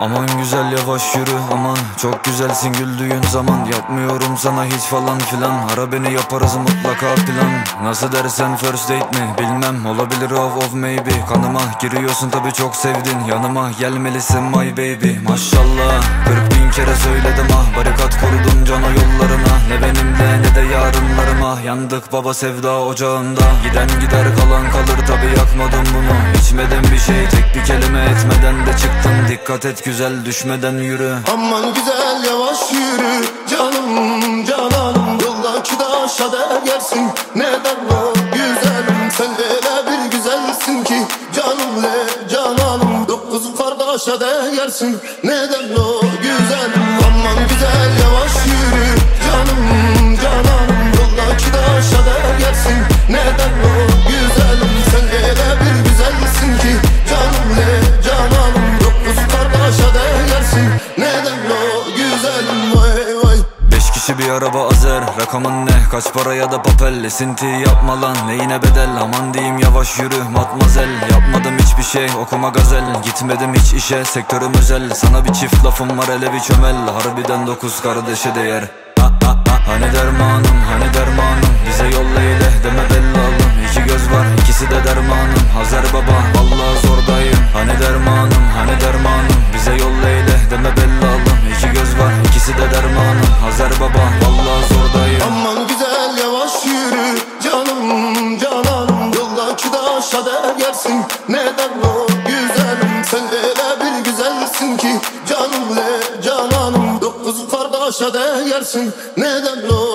Aman güzel yavaş yürü aman. Çok güzelsin güldüğün zaman. Yapmıyorum sana hiç falan filan. Ara beni yaparız mutlaka plan. Nasıl dersen first date mi? Bilmem. Olabilir of of maybe. Kanıma giriyorsun tabi çok sevdin. Yanıma gelmelisin my baby. Maşallah. 40 bin kere söyledim ah. Barikat kurdum cana yollarına. Ne benimle ne de yarınlarıma. Yandık baba sevda ocağında. Giden gider kalan kalır tabi yakmadım bunu Dikkat et güzel düşmeden yürü. Aman güzel yavaş yürü. Canım cananım Yoldaki taşa değersin Neden o güzelim Sen öyle bir güzelsin ki. Canım le cananım Dokuz kardeşe değersin Neden o güzelim Aman güzel yavaş yürü. Canım kişi bir araba azer Rakamın ne? Kaç para ya da papel? Esinti yapma lan neyine bedel? Aman diyeyim yavaş yürü matmazel. Yapmadım hiçbir şey okuma gazel. Gitmedim hiç işe sektörüm özel. Sana bir çift lafım var hele bir çömel. Harbiden dokuz kardeşe değer. Ha, ha, ha. Hani dermanım hani dermanım? Bize yolla ile deme Neden o güzelim? Sen öyle bir güzelsin ki Canım le cananım. Dokuz kardeşe değersin Neden o